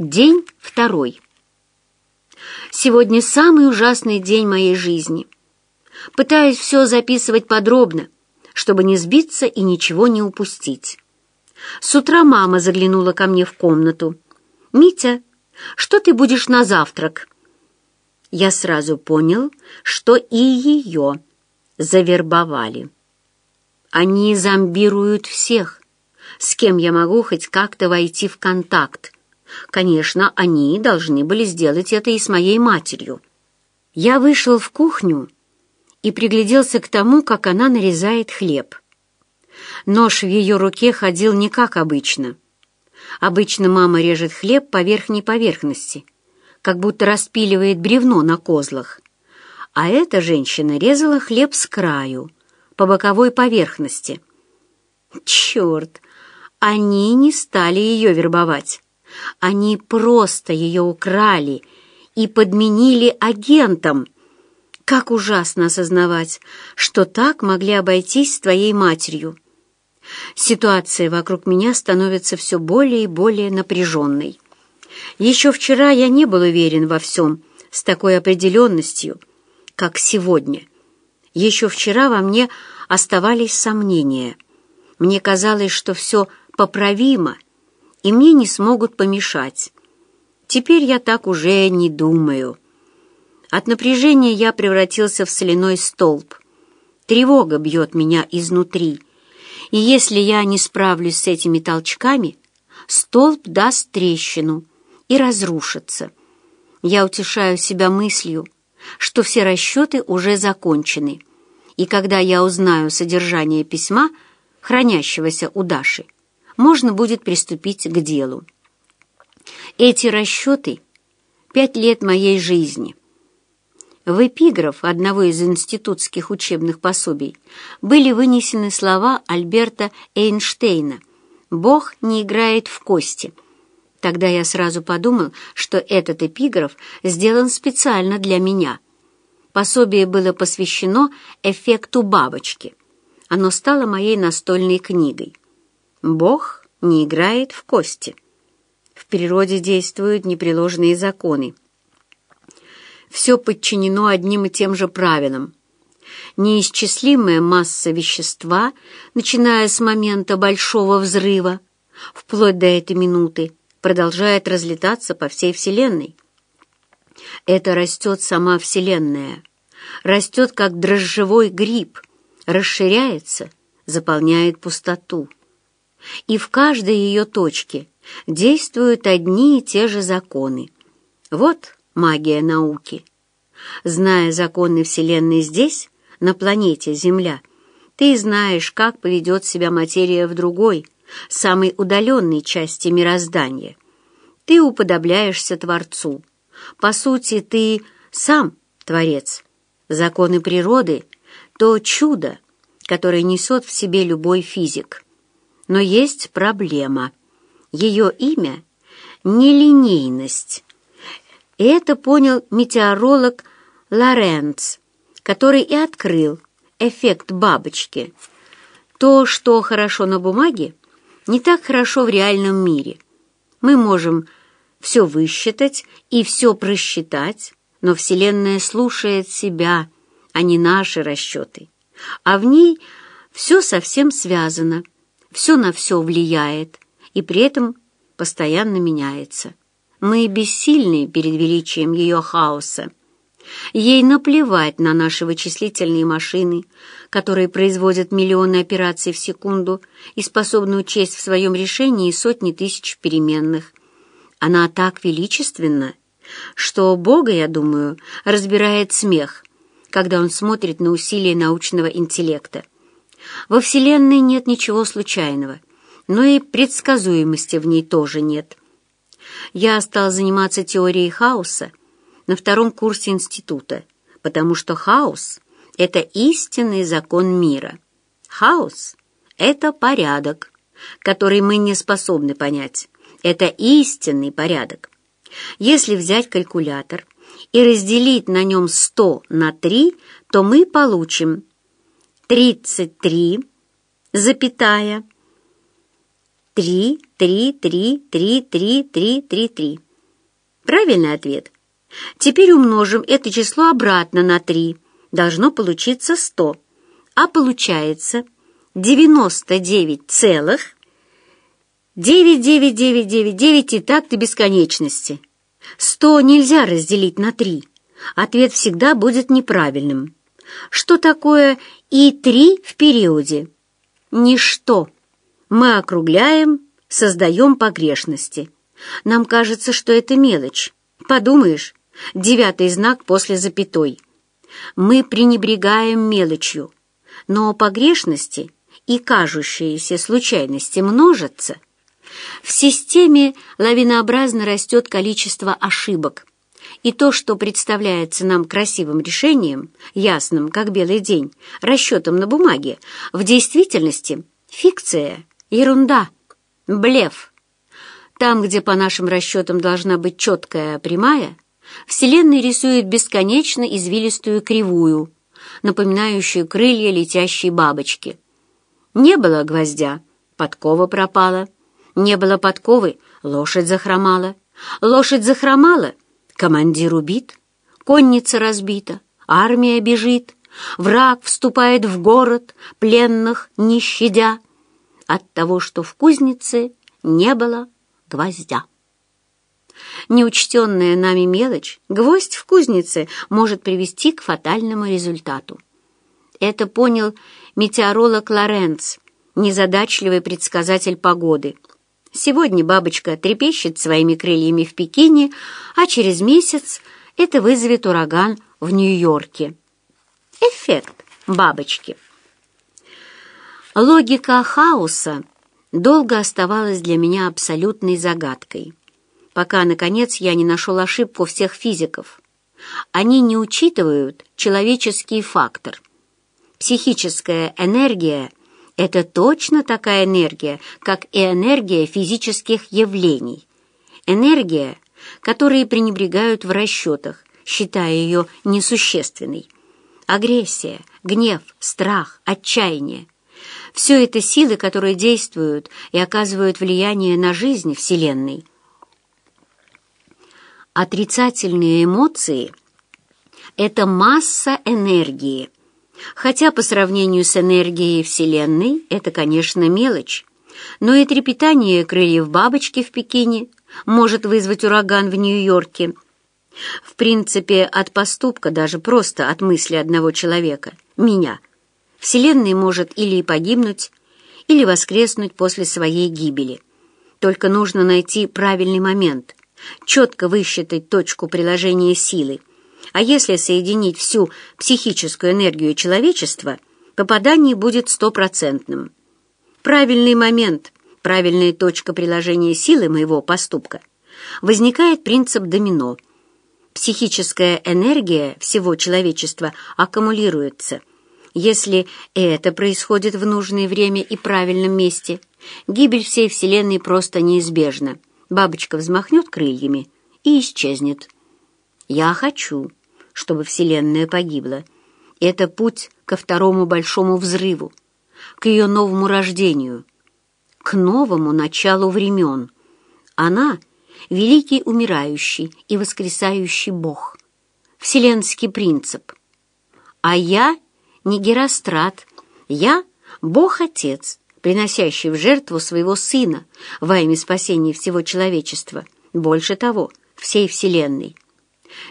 День второй. Сегодня самый ужасный день моей жизни. Пытаюсь все записывать подробно, чтобы не сбиться и ничего не упустить. С утра мама заглянула ко мне в комнату. «Митя, что ты будешь на завтрак?» Я сразу понял, что и ее завербовали. Они зомбируют всех, с кем я могу хоть как-то войти в контакт, Конечно, они должны были сделать это и с моей матерью. Я вышел в кухню и пригляделся к тому, как она нарезает хлеб. Нож в ее руке ходил не как обычно. Обычно мама режет хлеб по верхней поверхности, как будто распиливает бревно на козлах. А эта женщина резала хлеб с краю, по боковой поверхности. Черт! Они не стали ее вербовать. Они просто ее украли и подменили агентом. Как ужасно осознавать, что так могли обойтись с твоей матерью. Ситуация вокруг меня становится все более и более напряженной. Еще вчера я не был уверен во всем с такой определенностью, как сегодня. Еще вчера во мне оставались сомнения. Мне казалось, что все поправимо, и мне не смогут помешать. Теперь я так уже не думаю. От напряжения я превратился в соляной столб. Тревога бьет меня изнутри, и если я не справлюсь с этими толчками, столб даст трещину и разрушится. Я утешаю себя мыслью, что все расчеты уже закончены, и когда я узнаю содержание письма, хранящегося у Даши, можно будет приступить к делу. Эти расчеты — пять лет моей жизни. В эпиграф одного из институтских учебных пособий были вынесены слова Альберта Эйнштейна «Бог не играет в кости». Тогда я сразу подумал, что этот эпиграф сделан специально для меня. Пособие было посвящено эффекту бабочки. Оно стало моей настольной книгой. Бог не играет в кости. В природе действуют непреложные законы. Все подчинено одним и тем же правилам. Неисчислимая масса вещества, начиная с момента большого взрыва, вплоть до этой минуты, продолжает разлетаться по всей Вселенной. Это растет сама Вселенная, растет как дрожжевой гриб, расширяется, заполняет пустоту и в каждой ее точке действуют одни и те же законы. Вот магия науки. Зная законы Вселенной здесь, на планете Земля, ты знаешь, как поведет себя материя в другой, самой удаленной части мироздания. Ты уподобляешься Творцу. По сути, ты сам Творец. Законы природы — то чудо, которое несет в себе любой физик. Но есть проблема. Ее имя — нелинейность. И это понял метеоролог Лоренц, который и открыл эффект бабочки. То, что хорошо на бумаге, не так хорошо в реальном мире. Мы можем все высчитать и все просчитать, но Вселенная слушает себя, а не наши расчеты. А в ней все совсем связано — все на все влияет и при этом постоянно меняется. Мы бессильны перед величием ее хаоса. Ей наплевать на наши вычислительные машины, которые производят миллионы операций в секунду и способны учесть в своем решении сотни тысяч переменных. Она так величественна, что Бога, я думаю, разбирает смех, когда он смотрит на усилия научного интеллекта. Во Вселенной нет ничего случайного, но и предсказуемости в ней тоже нет. Я стал заниматься теорией хаоса на втором курсе института, потому что хаос — это истинный закон мира. Хаос — это порядок, который мы не способны понять. Это истинный порядок. Если взять калькулятор и разделить на нем 100 на 3, то мы получим тридцать три, запятая, Три, три, три, три, три, три, три, три. Правильный ответ. Теперь умножим это число обратно на три. Должно получиться сто. А получается девяносто девять целых девять девять девять девять девять и так до бесконечности. Сто нельзя разделить на три. Ответ всегда будет неправильным. Что такое и три в периоде? Ничто. Мы округляем, создаем погрешности. Нам кажется, что это мелочь. Подумаешь, девятый знак после запятой. Мы пренебрегаем мелочью, но погрешности и кажущиеся случайности множатся. В системе лавинообразно растет количество ошибок, и то, что представляется нам красивым решением, ясным, как белый день, расчетом на бумаге, в действительности — фикция, ерунда, блеф. Там, где по нашим расчетам должна быть четкая прямая, Вселенная рисует бесконечно извилистую кривую, напоминающую крылья летящей бабочки. Не было гвоздя, подкова пропала. Не было подковы, лошадь захромала. Лошадь захромала, командир убит, конница разбита, армия бежит, враг вступает в город, пленных не щадя, от того, что в кузнице не было гвоздя. Неучтенная нами мелочь, гвоздь в кузнице, может привести к фатальному результату. Это понял метеоролог Лоренц, незадачливый предсказатель погоды. Сегодня бабочка трепещет своими крыльями в Пекине, а через месяц это вызовет ураган в Нью-Йорке. Эффект бабочки. Логика хаоса долго оставалась для меня абсолютной загадкой пока, наконец, я не нашел ошибку всех физиков. Они не учитывают человеческий фактор. Психическая энергия — это точно такая энергия, как и энергия физических явлений. Энергия, которой пренебрегают в расчетах, считая ее несущественной. Агрессия, гнев, страх, отчаяние — все это силы, которые действуют и оказывают влияние на жизнь Вселенной — Отрицательные эмоции — это масса энергии. Хотя по сравнению с энергией Вселенной это, конечно, мелочь. Но и трепетание крыльев бабочки в Пекине может вызвать ураган в Нью-Йорке. В принципе, от поступка, даже просто от мысли одного человека, меня, Вселенная может или погибнуть, или воскреснуть после своей гибели. Только нужно найти правильный момент — четко высчитать точку приложения силы, а если соединить всю психическую энергию человечества, попадание будет стопроцентным. Правильный момент, правильная точка приложения силы моего поступка. Возникает принцип домино. Психическая энергия всего человечества аккумулируется. Если это происходит в нужное время и правильном месте, гибель всей Вселенной просто неизбежна. Бабочка взмахнет крыльями и исчезнет. Я хочу, чтобы Вселенная погибла. Это путь ко второму большому взрыву, к ее новому рождению, к новому началу времен. Она — великий умирающий и воскресающий Бог, вселенский принцип. А я не Герострат, я — Бог-Отец, приносящий в жертву своего Сына во имя спасения всего человечества, больше того, всей Вселенной.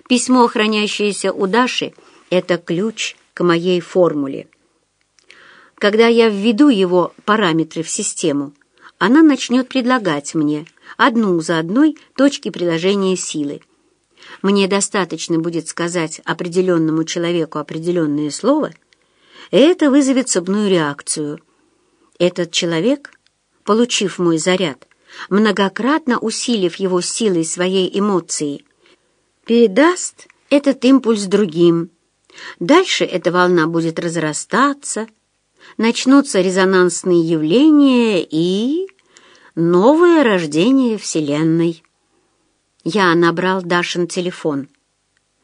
Письмо, хранящееся у Даши, — это ключ к моей формуле. Когда я введу его параметры в систему, она начнет предлагать мне одну за одной точки приложения силы. Мне достаточно будет сказать определенному человеку определенное слово, и это вызовет цепную реакцию — этот человек, получив мой заряд, многократно усилив его силой своей эмоции, передаст этот импульс другим. Дальше эта волна будет разрастаться, начнутся резонансные явления и новое рождение Вселенной. Я набрал Дашин телефон.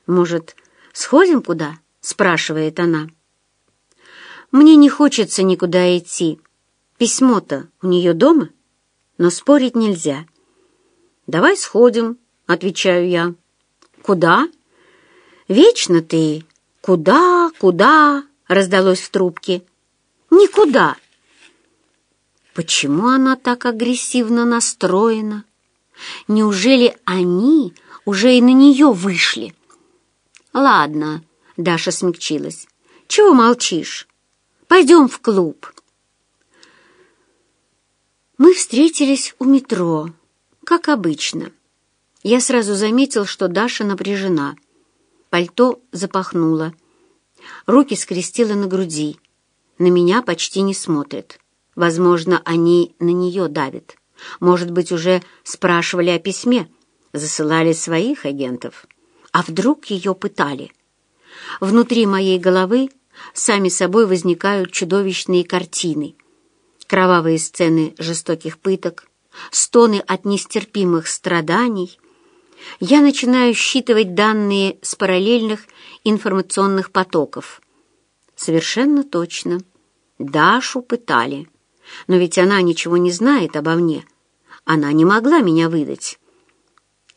«Может, сходим куда?» — спрашивает она. «Мне не хочется никуда идти. Письмо-то у нее дома? но спорить нельзя. «Давай сходим», — отвечаю я. «Куда?» «Вечно ты! Куда, куда?» — раздалось в трубке. «Никуда!» Почему она так агрессивно настроена? Неужели они уже и на нее вышли? «Ладно», — Даша смягчилась. «Чего молчишь? Пойдем в клуб». Мы встретились у метро, как обычно. Я сразу заметил, что Даша напряжена. Пальто запахнуло. Руки скрестила на груди. На меня почти не смотрит. Возможно, они на нее давят. Может быть, уже спрашивали о письме, засылали своих агентов. А вдруг ее пытали? Внутри моей головы сами собой возникают чудовищные картины. Кровавые сцены жестоких пыток, стоны от нестерпимых страданий. Я начинаю считывать данные с параллельных информационных потоков. Совершенно точно. Дашу пытали. Но ведь она ничего не знает обо мне. Она не могла меня выдать.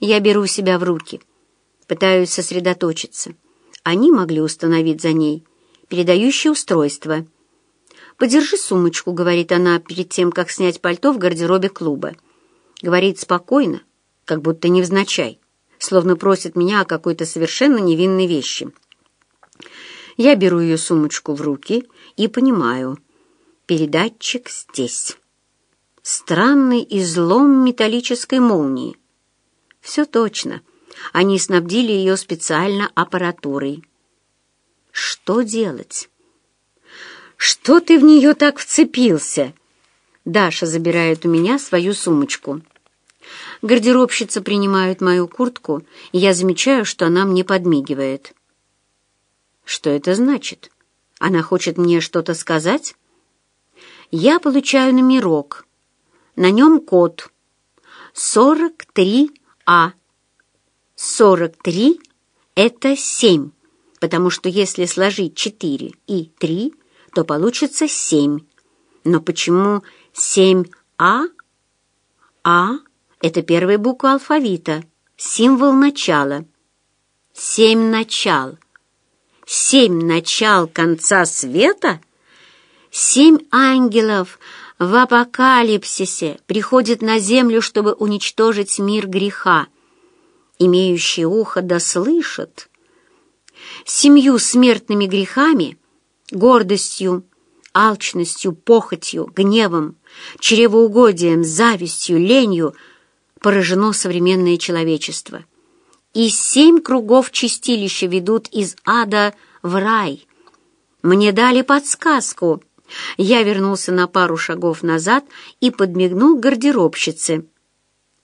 Я беру себя в руки — Пытаюсь сосредоточиться. Они могли установить за ней передающее устройство. «Подержи сумочку», — говорит она перед тем, как снять пальто в гардеробе клуба. Говорит спокойно, как будто невзначай, словно просит меня о какой-то совершенно невинной вещи. Я беру ее сумочку в руки и понимаю. Передатчик здесь. Странный излом металлической молнии. Все точно. Они снабдили ее специально аппаратурой. Что делать? Что ты в нее так вцепился? Даша забирает у меня свою сумочку. Гардеробщица принимает мою куртку, и я замечаю, что она мне подмигивает. Что это значит? Она хочет мне что-то сказать? Я получаю номерок. На нем код 43А. 43 — это 7, потому что если сложить 4 и 3, то получится 7. Но почему 7А? А — это первая буква алфавита, символ начала. Семь начал. Семь начал конца света? Семь ангелов в апокалипсисе приходят на землю, чтобы уничтожить мир греха имеющие ухо да слышат. Семью смертными грехами, гордостью, алчностью, похотью, гневом, чревоугодием, завистью, ленью поражено современное человечество. И семь кругов чистилища ведут из ада в рай. Мне дали подсказку. Я вернулся на пару шагов назад и подмигнул гардеробщице.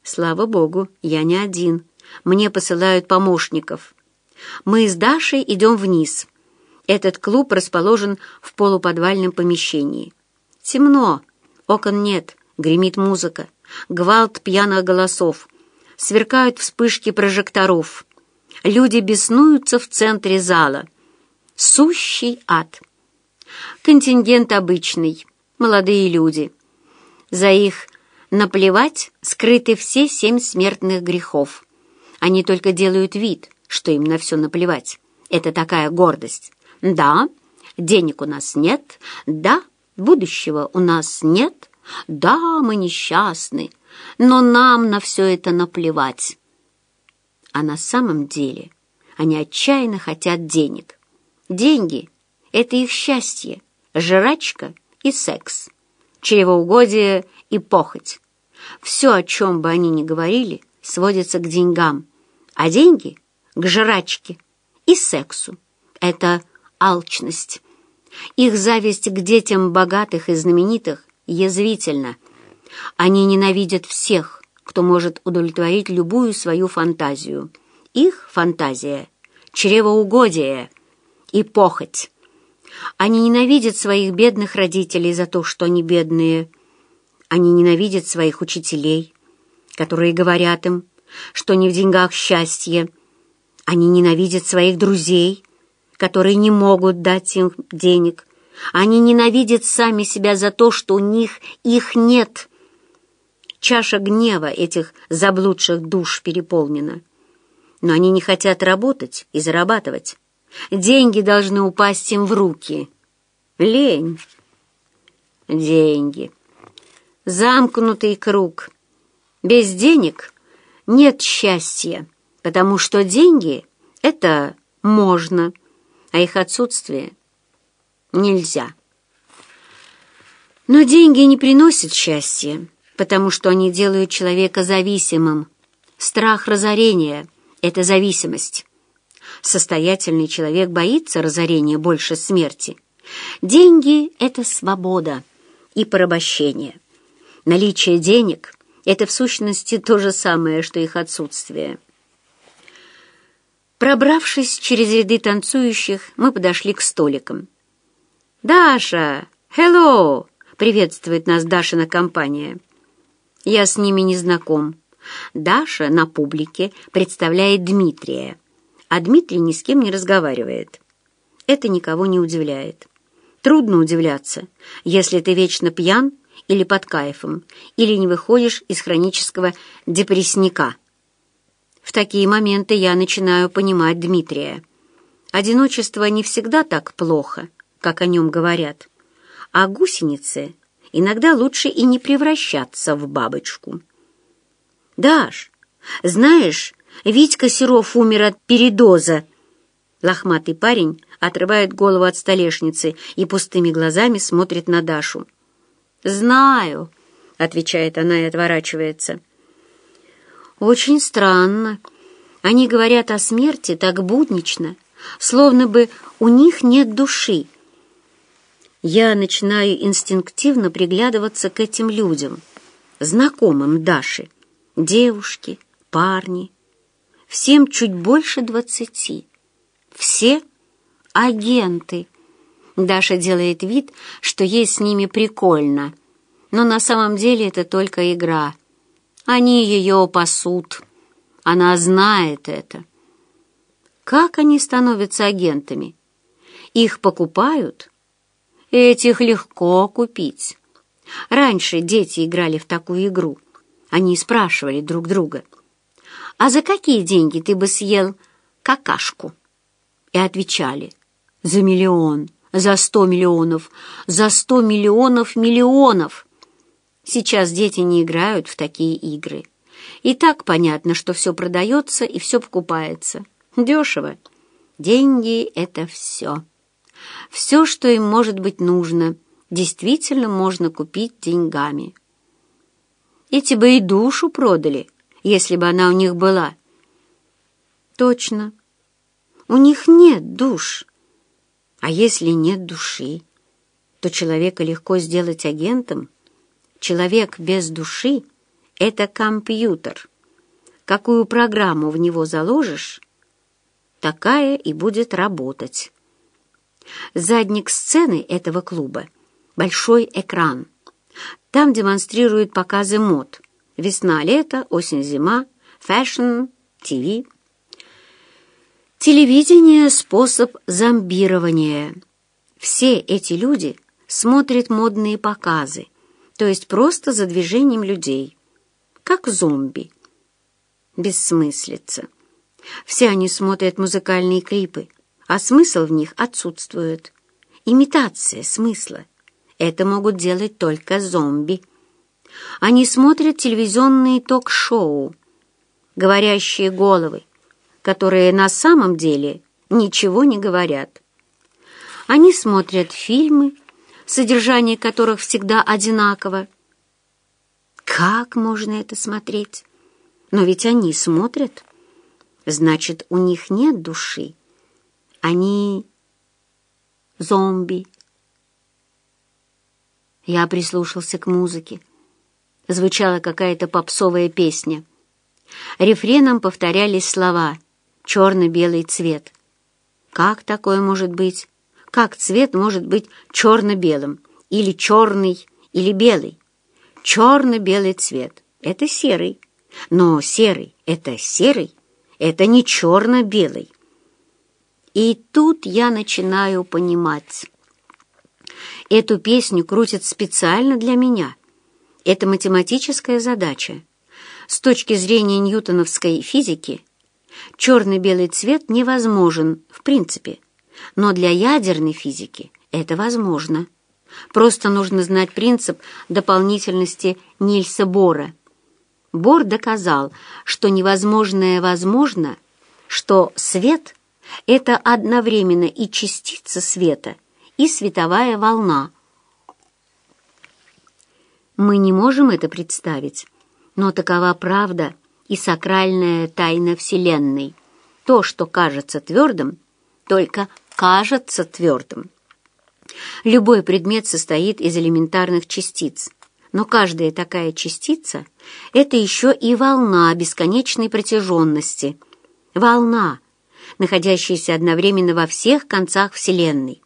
Слава богу, я не один. Мне посылают помощников. Мы с Дашей идем вниз. Этот клуб расположен в полуподвальном помещении. Темно, окон нет, гремит музыка, гвалт пьяных голосов, сверкают вспышки прожекторов. Люди беснуются в центре зала. Сущий ад. Контингент обычный, молодые люди. За их наплевать скрыты все семь смертных грехов. Они только делают вид, что им на все наплевать. Это такая гордость. Да, денег у нас нет. Да, будущего у нас нет. Да, мы несчастны. Но нам на все это наплевать. А на самом деле они отчаянно хотят денег. Деньги — это их счастье, жрачка и секс, чревоугодие и похоть. Все, о чем бы они ни говорили, сводится к деньгам, а деньги — к жрачке и сексу. Это алчность. Их зависть к детям богатых и знаменитых язвительна. Они ненавидят всех, кто может удовлетворить любую свою фантазию. Их фантазия — чревоугодие и похоть. Они ненавидят своих бедных родителей за то, что они бедные. Они ненавидят своих учителей, которые говорят им, что не в деньгах счастье. Они ненавидят своих друзей, которые не могут дать им денег. Они ненавидят сами себя за то, что у них их нет. чаша гнева этих заблудших душ переполнена. Но они не хотят работать и зарабатывать. Деньги должны упасть им в руки. Лень. Деньги. Замкнутый круг. Без денег нет счастья, потому что деньги — это можно, а их отсутствие нельзя. Но деньги не приносят счастья, потому что они делают человека зависимым. Страх разорения — это зависимость. Состоятельный человек боится разорения больше смерти. Деньги — это свобода и порабощение. Наличие денег — это в сущности то же самое, что их отсутствие. Пробравшись через ряды танцующих, мы подошли к столикам. «Даша! Hello!» — приветствует нас Дашина компания. Я с ними не знаком. Даша на публике представляет Дмитрия, а Дмитрий ни с кем не разговаривает. Это никого не удивляет. Трудно удивляться, если ты вечно пьян или под кайфом, или не выходишь из хронического депрессника. В такие моменты я начинаю понимать Дмитрия. Одиночество не всегда так плохо, как о нем говорят, а гусеницы иногда лучше и не превращаться в бабочку. «Даш, знаешь, Витька Серов умер от передоза». Лохматый парень отрывает голову от столешницы и пустыми глазами смотрит на Дашу. «Знаю», — отвечает она и отворачивается. «Очень странно. Они говорят о смерти так буднично, словно бы у них нет души». Я начинаю инстинктивно приглядываться к этим людям, знакомым Даши, девушки, парни, всем чуть больше двадцати. Все агенты. Даша делает вид, что ей с ними прикольно, но на самом деле это только игра. Они ее пасут. Она знает это. Как они становятся агентами? Их покупают? Этих легко купить. Раньше дети играли в такую игру. Они спрашивали друг друга, «А за какие деньги ты бы съел какашку?» И отвечали, за миллион, за сто миллионов, за сто миллионов миллионов. Сейчас дети не играют в такие игры. И так понятно, что все продается и все покупается. Дешево. Деньги — это все. Все, что им может быть нужно, действительно можно купить деньгами. Эти бы и душу продали, если бы она у них была. Точно. У них нет душ. А если нет души, то человека легко сделать агентом. Человек без души — это компьютер. Какую программу в него заложишь, такая и будет работать. Задник сцены этого клуба — большой экран. Там демонстрируют показы мод. Весна-лето, осень-зима, Fashion TV — Телевидение — способ зомбирования. Все эти люди смотрят модные показы, то есть просто за движением людей, как зомби. Бессмыслица. Все они смотрят музыкальные клипы, а смысл в них отсутствует. Имитация смысла. Это могут делать только зомби. Они смотрят телевизионные ток-шоу, говорящие головы, которые на самом деле ничего не говорят. Они смотрят фильмы, содержание которых всегда одинаково. Как можно это смотреть? Но ведь они смотрят. Значит, у них нет души. Они зомби. Я прислушался к музыке. Звучала какая-то попсовая песня. Рефреном повторялись слова — черно-белый цвет. Как такое может быть? Как цвет может быть черно-белым? Или черный, или белый? Черно-белый цвет — это серый. Но серый — это серый, это не черно-белый. И тут я начинаю понимать. Эту песню крутят специально для меня, Это математическая задача. С точки зрения ньютоновской физики черно-белый цвет невозможен в принципе, но для ядерной физики это возможно. Просто нужно знать принцип дополнительности Нильса Бора. Бор доказал, что невозможное возможно, что свет — это одновременно и частица света, и световая волна. Мы не можем это представить, но такова правда и сакральная тайна Вселенной. То, что кажется твердым, только кажется твердым. Любой предмет состоит из элементарных частиц, но каждая такая частица — это еще и волна бесконечной протяженности. Волна, находящаяся одновременно во всех концах Вселенной,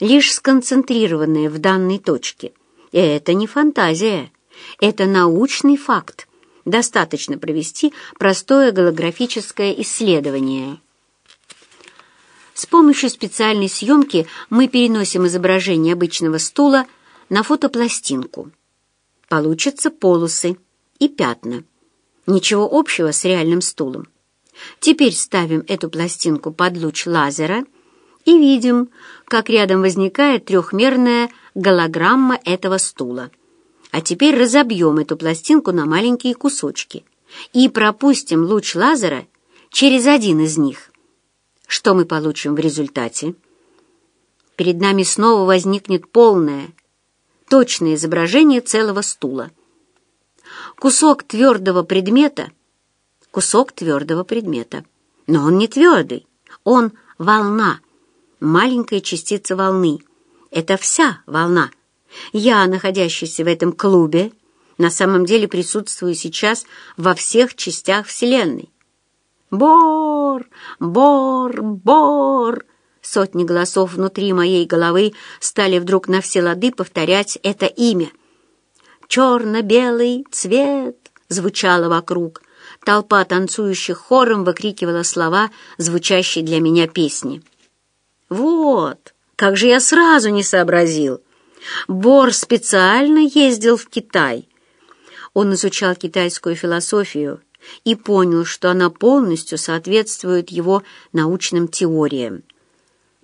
лишь сконцентрированная в данной точке. И это не фантазия, это научный факт. Достаточно провести простое голографическое исследование. С помощью специальной съемки мы переносим изображение обычного стула на фотопластинку. Получатся полосы и пятна. Ничего общего с реальным стулом. Теперь ставим эту пластинку под луч лазера и видим, как рядом возникает трехмерная голограмма этого стула. А теперь разобьем эту пластинку на маленькие кусочки и пропустим луч лазера через один из них. Что мы получим в результате? Перед нами снова возникнет полное, точное изображение целого стула. Кусок твердого предмета — кусок твердого предмета. Но он не твердый, он волна, маленькая частица волны. Это вся волна. Я, находящийся в этом клубе, на самом деле присутствую сейчас во всех частях Вселенной. «Бор! Бор! Бор!» Сотни голосов внутри моей головы стали вдруг на все лады повторять это имя. «Черно-белый цвет!» звучало вокруг. Толпа танцующих хором выкрикивала слова, звучащие для меня песни. «Вот! Как же я сразу не сообразил! Бор специально ездил в Китай!» Он изучал китайскую философию, и понял, что она полностью соответствует его научным теориям.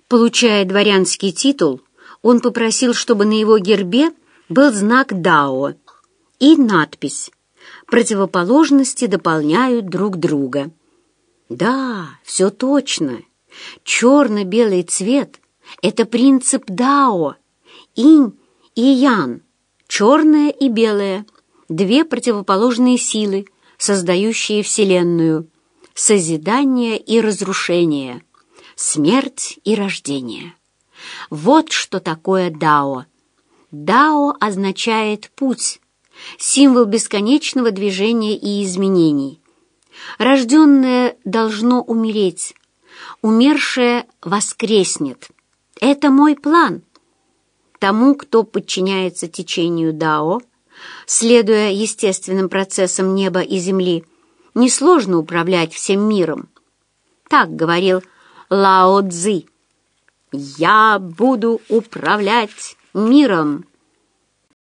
Получая дворянский титул, он попросил, чтобы на его гербе был знак Дао и надпись «Противоположности дополняют друг друга». Да, все точно. Черно-белый цвет — это принцип Дао, инь и ян, черное и белое, две противоположные силы — создающие Вселенную, созидание и разрушение, смерть и рождение. Вот что такое Дао. Дао означает «путь», символ бесконечного движения и изменений. Рожденное должно умереть, умершее воскреснет. Это мой план. Тому, кто подчиняется течению Дао, следуя естественным процессам неба и земли, несложно управлять всем миром. Так говорил Лао Цзи. «Я буду управлять миром».